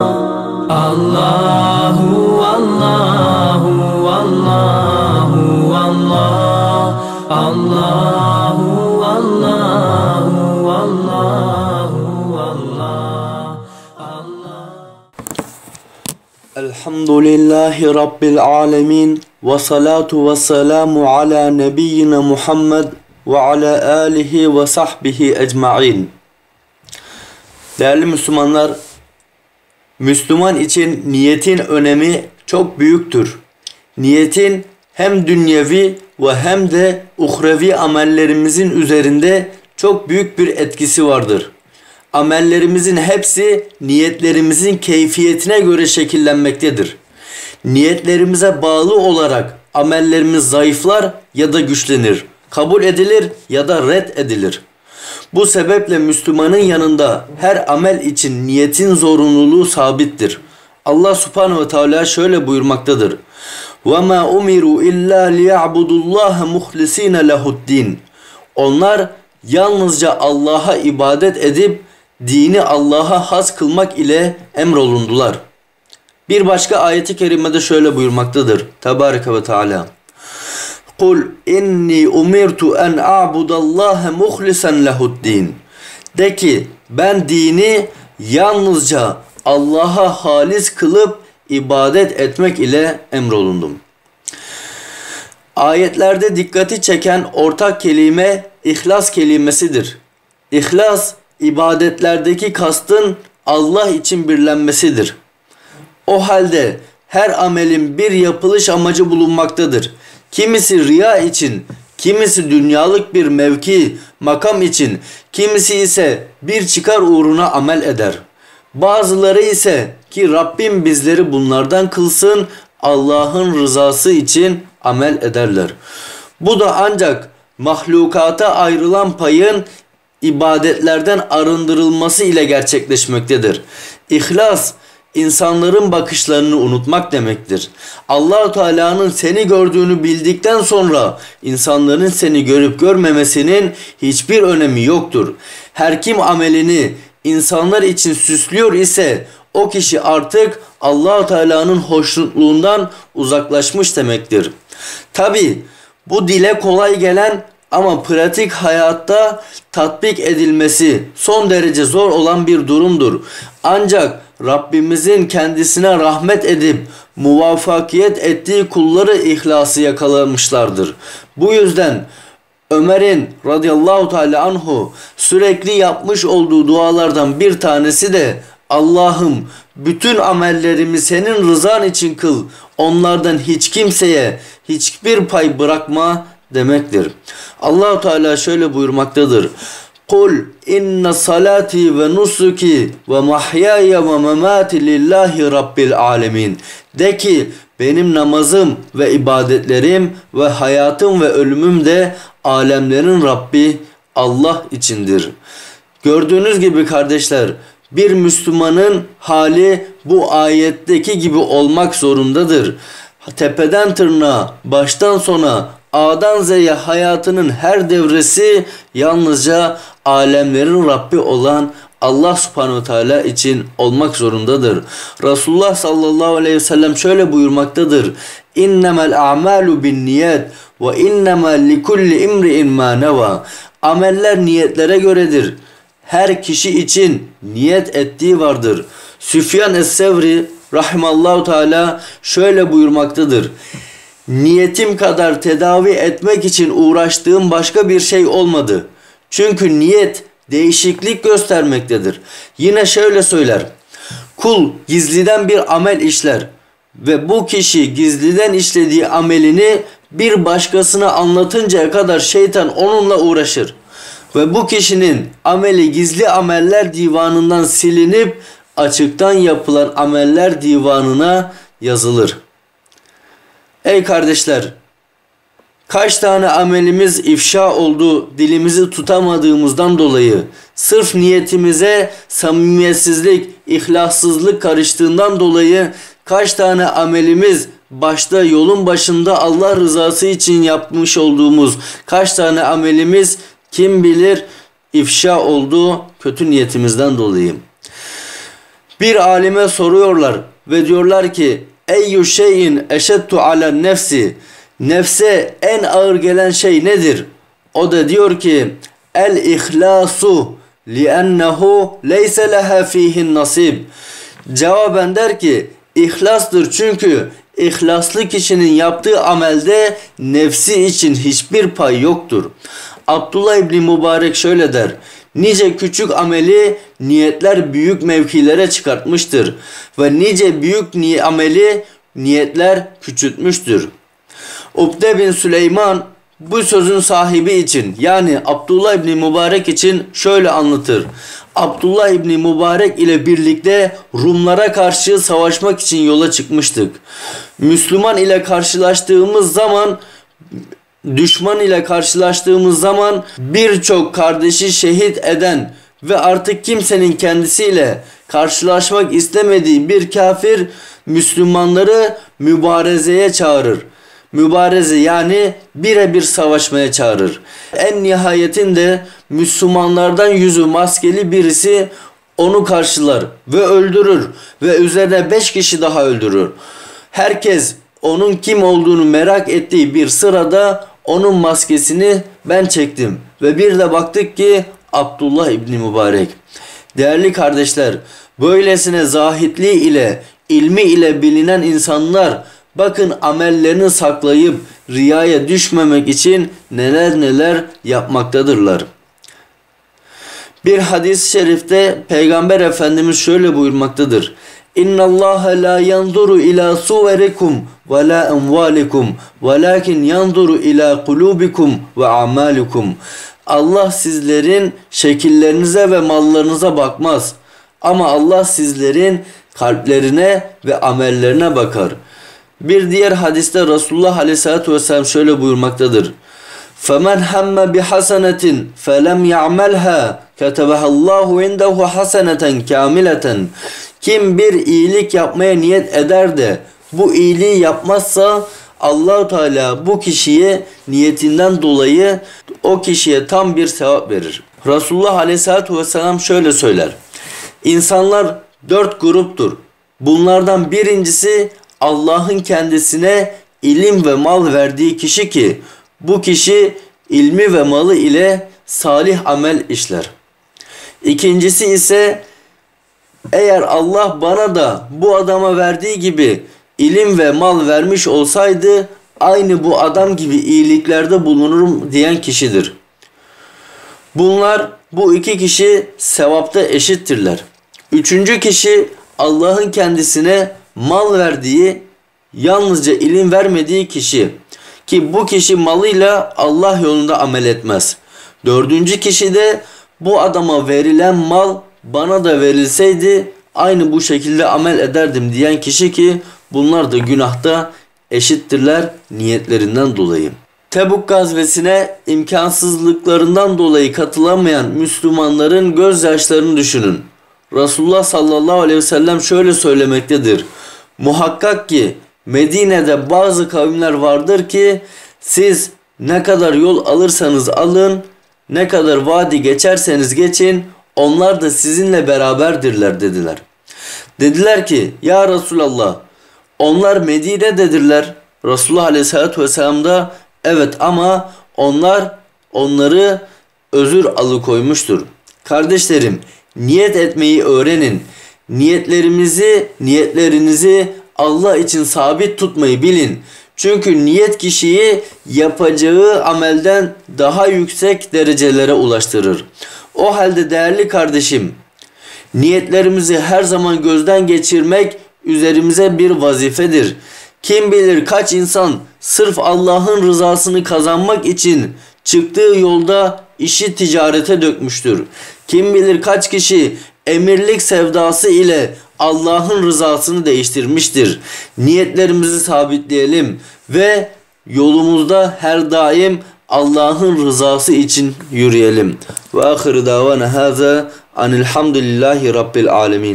Allahu Allahu Allahu Allah Allahu Allahu Allahu Allah Elhamdülillahi Rabbil alemin ve salatu ve selamu ala nebiyyina Muhammed ve ala alihi ve sahbihi ecma'in. Değerli Müslümanlar, Müslüman için niyetin önemi çok büyüktür. Niyetin hem dünyevi ve hem de uhrevi amellerimizin üzerinde çok büyük bir etkisi vardır. Amellerimizin hepsi niyetlerimizin keyfiyetine göre şekillenmektedir. Niyetlerimize bağlı olarak amellerimiz zayıflar ya da güçlenir, kabul edilir ya da red edilir. Bu sebeple Müslümanın yanında her amel için niyetin zorunluluğu sabittir. Allah subhanehu ve teala şöyle buyurmaktadır. وَمَا اُمِرُوا اِلَّا لِيَعْبُدُوا اللّٰهَ مُخْلِس۪ينَ لَهُ الدِّينَ Onlar yalnızca Allah'a ibadet edip dini Allah'a has kılmak ile emrolundular. Bir başka ayeti kerimede şöyle buyurmaktadır. Tebareke ve Teala. Kul inni umirtu en a'budallaha muhlisen lehu'd-din. De ki ben dini yalnızca Allah'a halis kılıp ibadet etmek ile emrolundum. Ayetlerde dikkati çeken ortak kelime ihlas kelimesidir. İhlas ibadetlerdeki kastın Allah için birlenmesidir. O halde her amelin bir yapılış amacı bulunmaktadır. Kimisi riya için, kimisi dünyalık bir mevki, makam için, kimisi ise bir çıkar uğruna amel eder. Bazıları ise ki Rabbim bizleri bunlardan kılsın Allah'ın rızası için amel ederler. Bu da ancak mahlukata ayrılan payın ibadetlerden arındırılması ile gerçekleşmektedir. İhlas insanların bakışlarını unutmak demektir. Allahu Teala'nın seni gördüğünü bildikten sonra insanların seni görüp görmemesinin hiçbir önemi yoktur. Her kim amelini insanlar için süslüyor ise o kişi artık Allahu Teala'nın hoşnutluğundan uzaklaşmış demektir. Tabi bu dile kolay gelen ama pratik hayatta tatbik edilmesi son derece zor olan bir durumdur. Ancak Rabbimizin kendisine rahmet edip muvaffakiyet ettiği kulları ihlası yakalamışlardır. Bu yüzden Ömer'in radıyallahu teala anhu sürekli yapmış olduğu dualardan bir tanesi de Allah'ım bütün amellerimi senin rızan için kıl. Onlardan hiç kimseye hiçbir pay bırakma demektir. Allahu Teala şöyle buyurmaktadır. Kul inna salati ve nusuki ve mahyaya ve memati lillahi rabbil alemin. De ki benim namazım ve ibadetlerim ve hayatım ve ölümüm de alemlerin Rabbi Allah içindir. Gördüğünüz gibi kardeşler bir Müslümanın hali bu ayetteki gibi olmak zorundadır. Tepeden tırnağa, baştan sona, A'dan Z'ye hayatının her devresi yalnızca alemlerin Rabbi olan Allah subhanahu teala için olmak zorundadır. Resulullah sallallahu aleyhi ve sellem şöyle buyurmaktadır. İnnemel a'malu bin niyet ve innemel likulli imri'in ma neva. Ameller niyetlere göredir. Her kişi için niyet ettiği vardır. Süfyan es-Sevri rahimallahu teala şöyle buyurmaktadır. Niyetim kadar tedavi etmek için uğraştığım başka bir şey olmadı. Çünkü niyet değişiklik göstermektedir. Yine şöyle söyler. Kul gizliden bir amel işler ve bu kişi gizliden işlediği amelini bir başkasına anlatıncaya kadar şeytan onunla uğraşır. Ve bu kişinin ameli gizli ameller divanından silinip açıktan yapılan ameller divanına yazılır. Ey kardeşler, kaç tane amelimiz ifşa oldu dilimizi tutamadığımızdan dolayı, sırf niyetimize samimiyetsizlik, ihlassızlık karıştığından dolayı kaç tane amelimiz başta yolun başında Allah rızası için yapmış olduğumuz kaç tane amelimiz kim bilir ifşa oldu kötü niyetimizden dolayı. Bir alime soruyorlar ve diyorlar ki Eyyü şeyin eşeddu ala nefsi Nefse en ağır gelen şey nedir? O da diyor ki El ihlasu li'ennehu leyse leha fihin nasib Cevaben der ki ihlastır çünkü ihlaslı kişinin yaptığı amelde nefsi için hiçbir pay yoktur. Abdullah İbni Mübarek şöyle der. Nice küçük ameli niyetler büyük mevkilere çıkartmıştır ve nice büyük ni ameli niyetler küçültmüştür. Ubde bin Süleyman bu sözün sahibi için yani Abdullah İbni Mübarek için şöyle anlatır. Abdullah İbni Mübarek ile birlikte Rumlara karşı savaşmak için yola çıkmıştık. Müslüman ile karşılaştığımız zaman düşman ile karşılaştığımız zaman birçok kardeşi şehit eden ve artık kimsenin kendisiyle karşılaşmak istemediği bir kafir Müslümanları mübarezeye çağırır. Mübareze yani birebir savaşmaya çağırır. En nihayetinde Müslümanlardan yüzü maskeli birisi onu karşılar ve öldürür ve üzerine beş kişi daha öldürür. Herkes onun kim olduğunu merak ettiği bir sırada onun maskesini ben çektim ve bir de baktık ki Abdullah İbni Mübarek. Değerli kardeşler, böylesine zahitliği ile, ilmi ile bilinen insanlar bakın amellerini saklayıp riyaya düşmemek için neler neler yapmaktadırlar. Bir hadis-i şerifte Peygamber Efendimiz şöyle buyurmaktadır. İnna Allah la yanzuru ila suverikum ve la emvalikum velakin yanzuru ila kulubikum ve amalikum. Allah sizlerin şekillerinize ve mallarınıza bakmaz. Ama Allah sizlerin kalplerine ve amellerine bakar. Bir diğer hadiste Resulullah Aleyhisselatü Vesselam şöyle buyurmaktadır. فَمَنْ هَمَّ بِحَسَنَةٍ فَلَمْ يَعْمَلْهَا كَتَبَهَا اللّٰهُ عِنْدَهُ حَسَنَةً كَامِلَةً kim bir iyilik yapmaya niyet eder de bu iyiliği yapmazsa allah Teala bu kişiye niyetinden dolayı o kişiye tam bir sevap verir. Resulullah Aleyhisselatü Vesselam şöyle söyler. İnsanlar dört gruptur. Bunlardan birincisi Allah'ın kendisine ilim ve mal verdiği kişi ki bu kişi ilmi ve malı ile salih amel işler. İkincisi ise eğer Allah bana da bu adama verdiği gibi ilim ve mal vermiş olsaydı aynı bu adam gibi iyiliklerde bulunurum diyen kişidir. Bunlar bu iki kişi sevapta eşittirler. Üçüncü kişi Allah'ın kendisine mal verdiği yalnızca ilim vermediği kişi ki bu kişi malıyla Allah yolunda amel etmez. Dördüncü kişi de bu adama verilen mal bana da verilseydi aynı bu şekilde amel ederdim diyen kişi ki bunlar da günahta eşittirler niyetlerinden dolayı. Tebuk gazvesine imkansızlıklarından dolayı katılamayan Müslümanların gözyaşlarını düşünün. Resulullah sallallahu aleyhi ve sellem şöyle söylemektedir. Muhakkak ki Medine'de bazı kavimler vardır ki siz ne kadar yol alırsanız alın, ne kadar vadi geçerseniz geçin, onlar da sizinle beraberdirler dediler. Dediler ki ya Resulallah onlar Medine'dedirler. Resulullah Aleyhisselatü Vesselam da evet ama onlar onları özür alıkoymuştur. Kardeşlerim niyet etmeyi öğrenin. Niyetlerimizi, niyetlerinizi Allah için sabit tutmayı bilin. Çünkü niyet kişiyi yapacağı amelden daha yüksek derecelere ulaştırır. O halde değerli kardeşim, niyetlerimizi her zaman gözden geçirmek üzerimize bir vazifedir. Kim bilir kaç insan sırf Allah'ın rızasını kazanmak için çıktığı yolda işi ticarete dökmüştür. Kim bilir kaç kişi emirlik sevdası ile Allah'ın rızasını değiştirmiştir. Niyetlerimizi sabitleyelim ve yolumuzda her daim Allah'ın rızası için yürüyelim. Ve ahir davana haza anilhamdülillahi rabbil alemin.